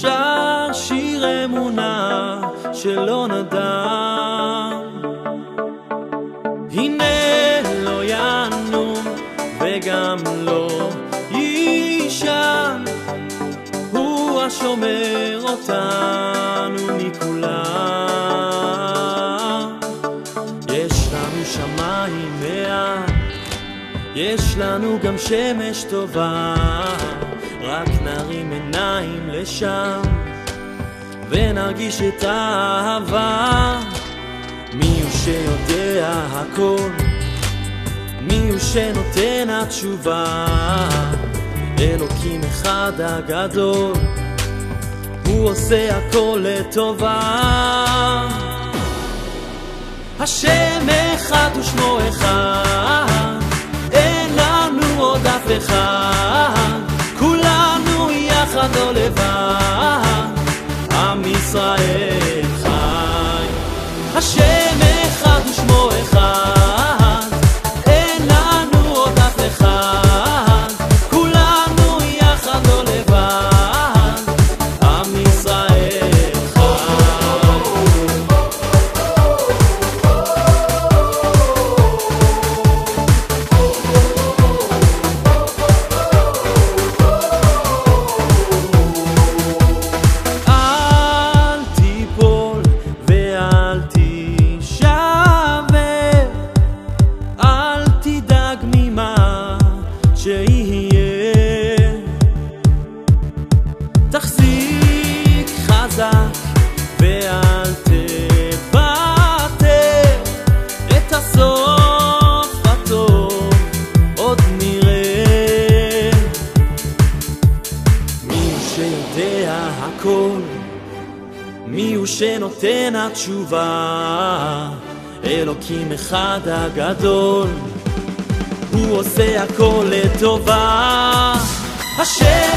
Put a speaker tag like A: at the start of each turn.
A: שר שיר אמונה שלא נדע. הנה לא ינום וגם לא יישן, הוא השומר אותנו מכולם. יש לנו שמיים מעט, יש לנו גם שמש טובה. רק נרים עיניים לשם. ונרגיש את האהבה. מי הוא שיודע הכל? מי הוא שנותן התשובה? אלוקים אחד הגדול, הוא עושה הכל לטובה. השם אחד sair. מי הוא שנותן התשובה? אלוקים אחד הגדול, הוא עושה הכל לטובה. השם